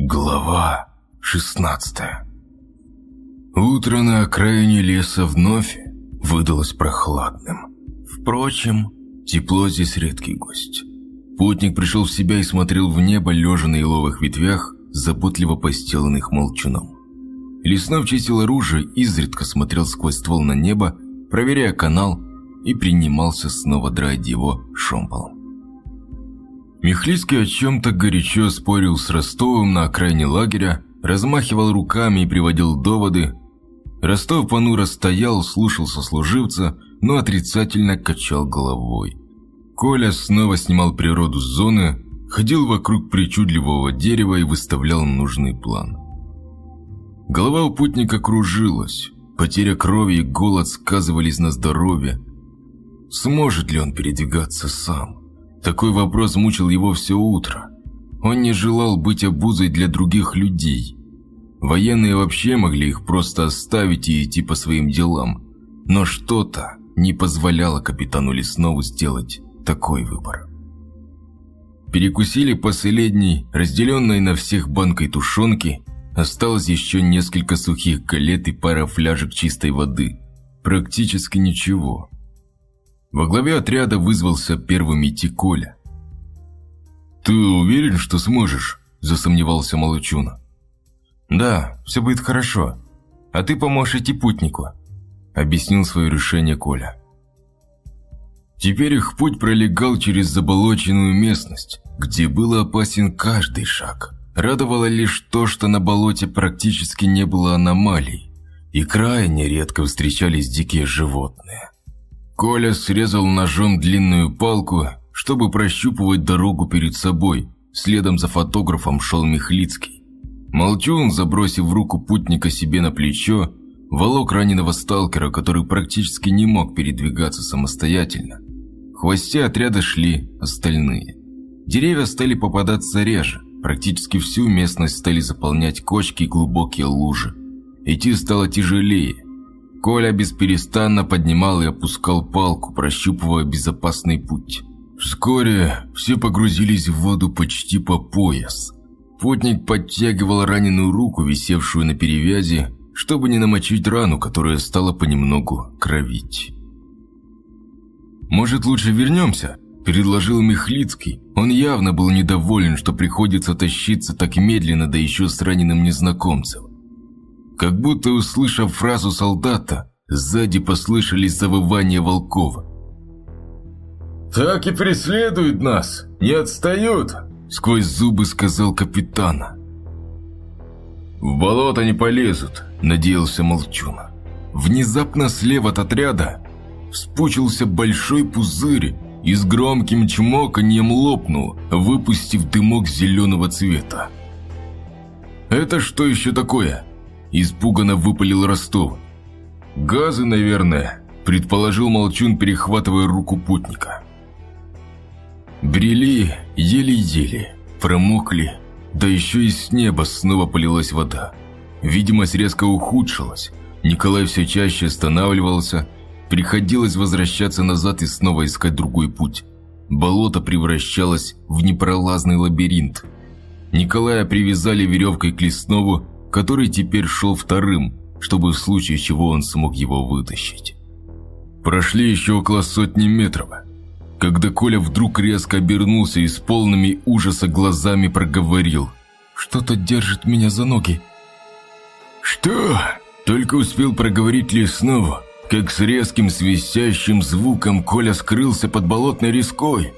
Глава 16 Утро на окраине леса вновь выдалось прохладным. Впрочем, тепло здесь редкий гость. Путник пришел в себя и смотрел в небо, лежа на еловых ветвях, заботливо постеленных молчуном. Леснов чистил оружие, изредка смотрел сквозь ствол на небо, проверяя канал, и принимался снова драть его шомполом. Михлицкий о чем-то горячо спорил с Ростовым на окраине лагеря, размахивал руками и приводил доводы. Ростов понуро стоял, слушал сослуживца, но отрицательно качал головой. Коля снова снимал природу с зоны, ходил вокруг причудливого дерева и выставлял нужный план. Голова у путника кружилась, потеря крови и голод сказывались на здоровье. Сможет ли он передвигаться сам? Такой вопрос мучил его все утро. Он не желал быть обузой для других людей. Военные вообще могли их просто оставить и идти по своим делам. Но что-то не позволяло капитану Леснову сделать такой выбор. Перекусили последней, разделенной на всех банкой тушенки, осталось еще несколько сухих галет и пара фляжек чистой воды. Практически ничего. Во главе отряда вызвался первым идти Коля. «Ты уверен, что сможешь?» – засомневался Молчуна. «Да, все будет хорошо. А ты поможешь идти путнику», – объяснил свое решение Коля. Теперь их путь пролегал через заболоченную местность, где был опасен каждый шаг. Радовало лишь то, что на болоте практически не было аномалий, и крайне редко встречались дикие животные. Коля срезал ножом длинную палку, чтобы прощупывать дорогу перед собой. Следом за фотографом шел Михлицкий. Молчун, забросив руку путника себе на плечо, волок раненого сталкера, который практически не мог передвигаться самостоятельно. Хвосте отряда шли остальные. Деревья стали попадаться реже, практически всю местность стали заполнять кочки и глубокие лужи. Идти стало тяжелее. Коля бесперестанно поднимал и опускал палку, прощупывая безопасный путь. Вскоре все погрузились в воду почти по пояс. Путник подтягивал раненую руку, висевшую на перевязи, чтобы не намочить рану, которая стала понемногу кровить. «Может, лучше вернемся?» – предложил Михлицкий. Он явно был недоволен, что приходится тащиться так медленно, да еще с раненым незнакомцем. Как будто услышав фразу солдата, сзади послышались завывания волков. «Так и преследуют нас, не отстают!» – сквозь зубы сказал капитана. «В болото не полезут», – надеялся Молчун. Внезапно слева от отряда Вспучился большой пузырь и с громким чмоканьем лопнул, выпустив дымок зеленого цвета. «Это что еще такое?» – испуганно выпалил Ростов. «Газы, наверное», – предположил Молчун, перехватывая руку путника. Брели еле-еле, промокли, да еще и с неба снова полилась вода. Видимость резко ухудшилась. Николай все чаще останавливался – Приходилось возвращаться назад и снова искать другой путь. Болото превращалось в непролазный лабиринт. Николая привязали веревкой к Леснову, который теперь шел вторым, чтобы в случае чего он смог его вытащить. Прошли еще около сотни метров, когда Коля вдруг резко обернулся и с полными ужаса глазами проговорил. «Что-то держит меня за ноги». «Что?» Только успел проговорить Леснову, как с резким свистящим звуком Коля скрылся под болотной реской.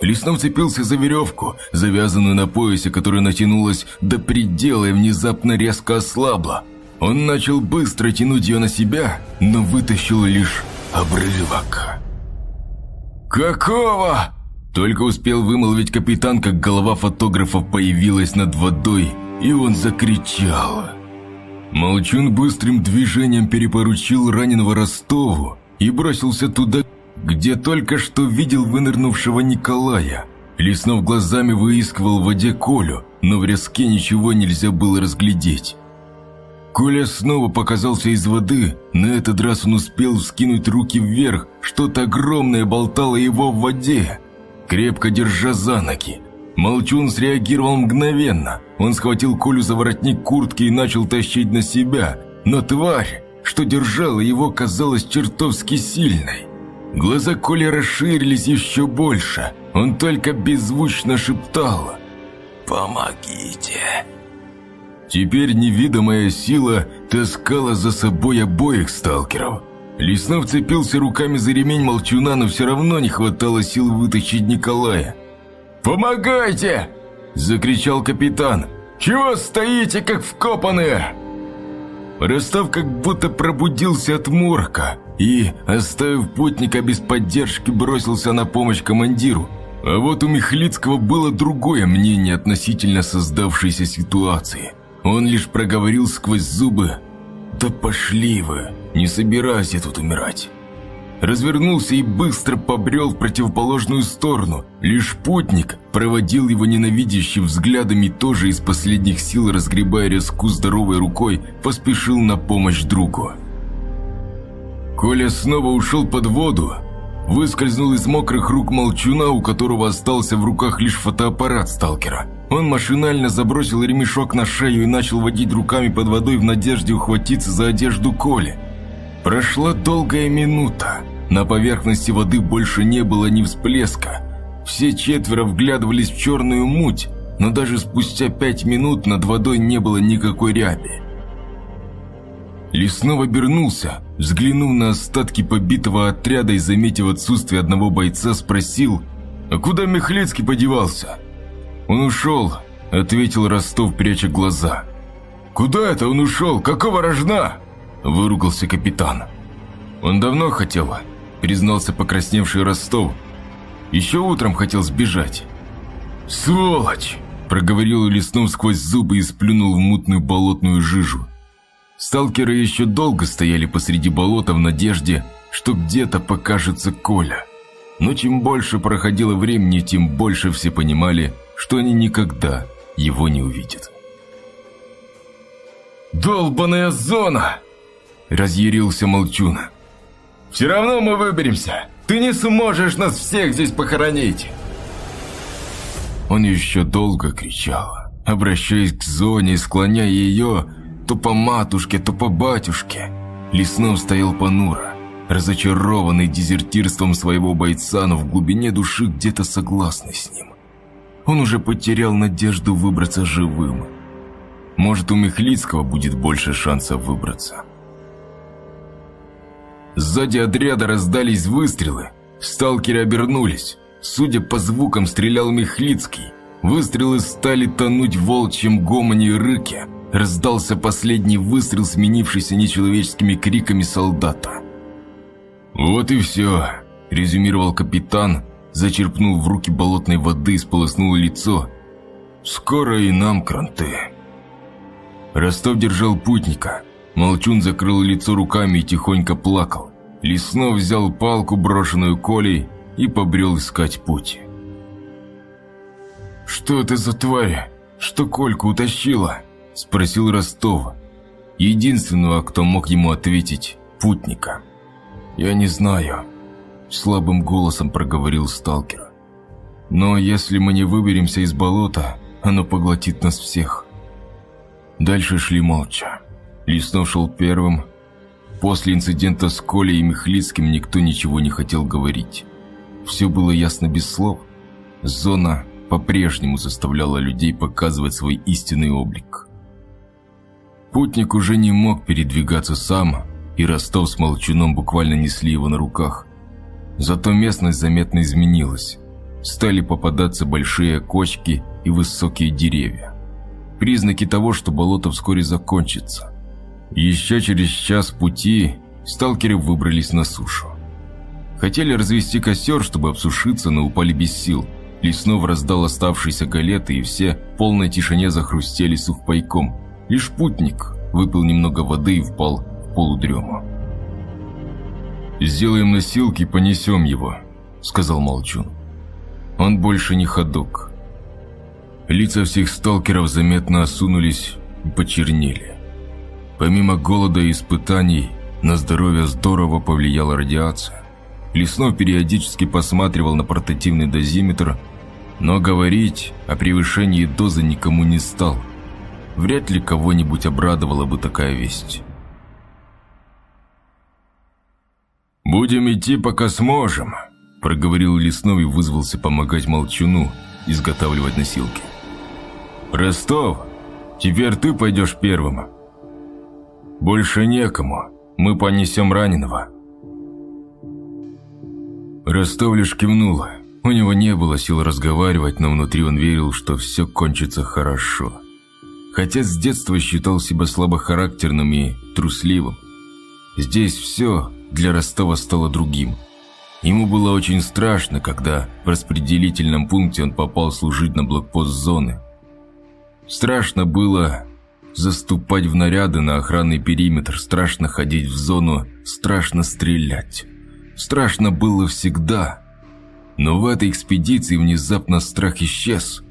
Леснов цепился за веревку, завязанную на поясе, которая натянулась до предела и внезапно резко ослабла. Он начал быстро тянуть ее на себя, но вытащил лишь обрывок. «Какого?» Только успел вымолвить капитан, как голова фотографа появилась над водой, и он закричал. Молчун быстрым движением перепоручил раненого Ростову и бросился туда, где только что видел вынырнувшего Николая. Леснов глазами выискивал в воде Колю, но в резке ничего нельзя было разглядеть. Коля снова показался из воды, на этот раз он успел вскинуть руки вверх, что-то огромное болтало его в воде. Крепко держа за ноги, Молчун среагировал мгновенно – Он схватил Колю за воротник куртки и начал тащить на себя, но тварь, что держала его, казалась чертовски сильной. Глаза Коли расширились еще больше. Он только беззвучно шептал «Помогите!». Теперь невидимая сила таскала за собой обоих сталкеров. Леснов цепился руками за ремень молчуна, но все равно не хватало сил вытащить Николая. «Помогайте!» – закричал капитан. «Чего стоите, как вкопанные?» Ростов как будто пробудился от морка и, оставив путника без поддержки, бросился на помощь командиру. А вот у Михлицкого было другое мнение относительно создавшейся ситуации. Он лишь проговорил сквозь зубы «Да пошли вы, не собирайся тут умирать» развернулся и быстро побрел в противоположную сторону. Лишь путник проводил его ненавидящим взглядом и тоже из последних сил, разгребая резку здоровой рукой, поспешил на помощь другу. Коля снова ушел под воду, выскользнул из мокрых рук молчуна, у которого остался в руках лишь фотоаппарат сталкера. Он машинально забросил ремешок на шею и начал водить руками под водой в надежде ухватиться за одежду Коли. Прошла долгая минута. На поверхности воды больше не было ни всплеска. Все четверо вглядывались в черную муть, но даже спустя пять минут над водой не было никакой ряби. Леснов обернулся, взглянув на остатки побитого отряда и заметив отсутствие одного бойца, спросил, «А куда Михлецкий подевался?» «Он ушел», — ответил Ростов, пряча глаза. «Куда это он ушел? Какого рожна?» выругался капитан. «Он давно хотел», – признался покрасневший Ростов. «Еще утром хотел сбежать». «Сволочь!» – проговорил Леснов сквозь зубы и сплюнул в мутную болотную жижу. Сталкеры еще долго стояли посреди болота в надежде, что где-то покажется Коля. Но чем больше проходило времени, тем больше все понимали, что они никогда его не увидят. «Долбаная зона!» Разъярился Молчун. «Все равно мы выберемся. Ты не сможешь нас всех здесь похоронить!» Он еще долго кричал, обращаясь к зоне склоняя ее то по матушке, то по батюшке. Леснов стоял понуро, разочарованный дезертирством своего бойца, но в глубине души где-то согласный с ним. Он уже потерял надежду выбраться живым. Может, у Михлицкого будет больше шансов выбраться. Сзади отряда раздались выстрелы. Сталкеры обернулись. Судя по звукам, стрелял Михлицкий. Выстрелы стали тонуть в гомоне и рыке. Раздался последний выстрел, сменившийся нечеловеческими криками солдата. «Вот и все», – резюмировал капитан, зачерпнул в руки болотной воды и сполоснул лицо. «Скоро и нам кранты». Ростов держал путника – Молчун закрыл лицо руками и тихонько плакал. Леснов взял палку, брошенную Колей, и побрел искать путь. «Что это за тварь? Что Кольку утащила?» – спросил Ростов. Единственного, кто мог ему ответить – путника. «Я не знаю», – слабым голосом проговорил сталкер. «Но если мы не выберемся из болота, оно поглотит нас всех». Дальше шли молча. Леснов шел первым. После инцидента с Колей и Михлицким никто ничего не хотел говорить. Все было ясно без слов. Зона по-прежнему заставляла людей показывать свой истинный облик. Путник уже не мог передвигаться сам, и Ростов с Молчуном буквально несли его на руках. Зато местность заметно изменилась. Стали попадаться большие кочки и высокие деревья. Признаки того, что болото вскоре закончится. Еще через час пути сталкеры выбрались на сушу. Хотели развести костер, чтобы обсушиться, но упали без сил. Леснов раздал оставшиеся галеты, и все в полной тишине захрустели сухпайком. Лишь путник выпил немного воды и впал в полудрему. «Сделаем носилки, понесем его», — сказал Молчун. «Он больше не ходок». Лица всех сталкеров заметно осунулись и почернели. Помимо голода и испытаний, на здоровье здорово повлияла радиация. Леснов периодически посматривал на портативный дозиметр. Но говорить о превышении дозы никому не стал. Вряд ли кого-нибудь обрадовала бы такая весть. «Будем идти, пока сможем», – проговорил Лесной и вызвался помогать Молчуну изготавливать носилки. «Ростов, теперь ты пойдешь первым. Больше некому, мы понесем раненого». Ростов лишь кивнул. У него не было сил разговаривать, но внутри он верил, что все кончится хорошо. Хотя с детства считал себя слабохарактерным и трусливым. Здесь все для Ростова стало другим. Ему было очень страшно, когда в распределительном пункте он попал служить на блокпост зоны. Страшно было заступать в наряды на охранный периметр, страшно ходить в зону, страшно стрелять. Страшно было всегда. Но в этой экспедиции внезапно страх исчез.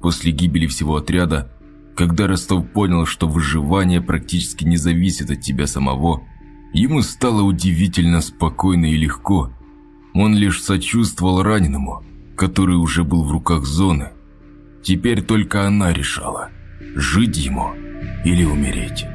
После гибели всего отряда, когда Ростов понял, что выживание практически не зависит от тебя самого, ему стало удивительно спокойно и легко. Он лишь сочувствовал раненому, который уже был в руках зоны. Теперь только она решала, жить ему или умереть.